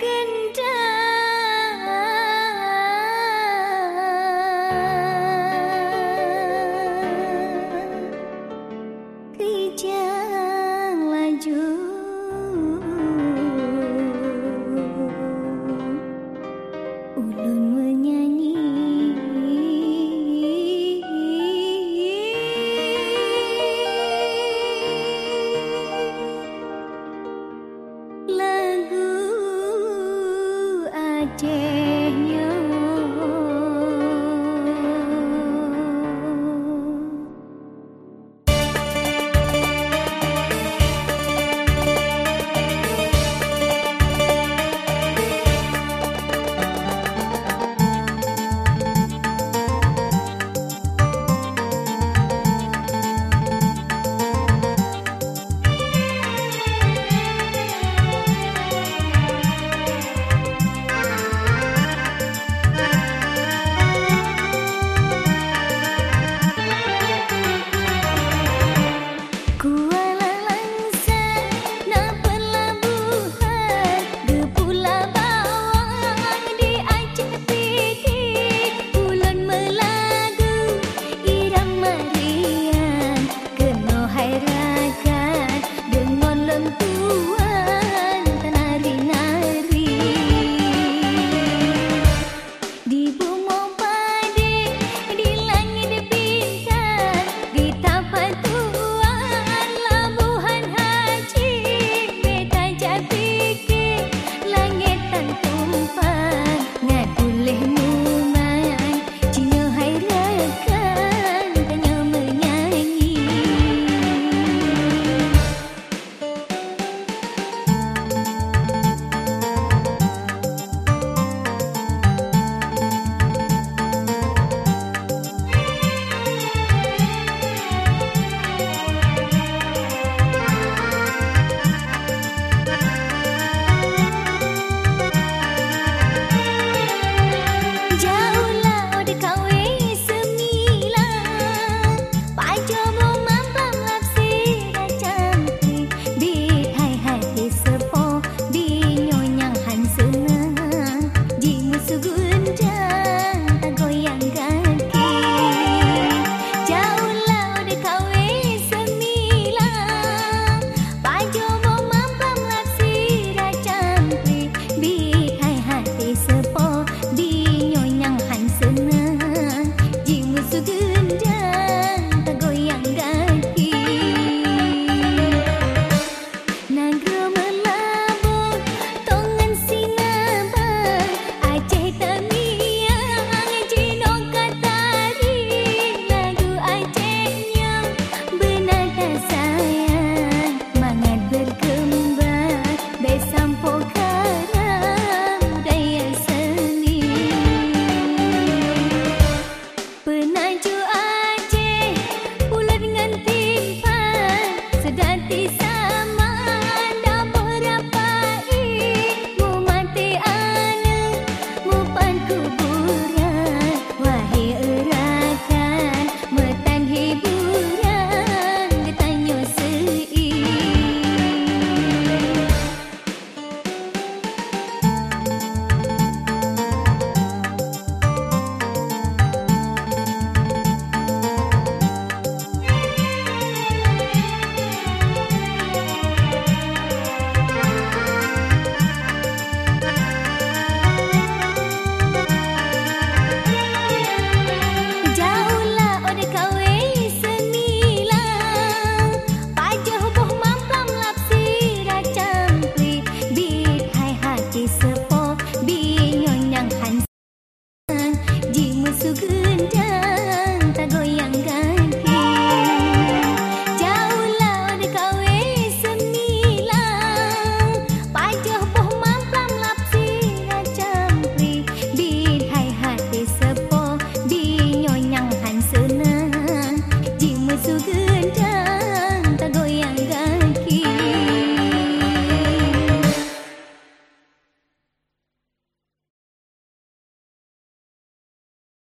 gần Acehnya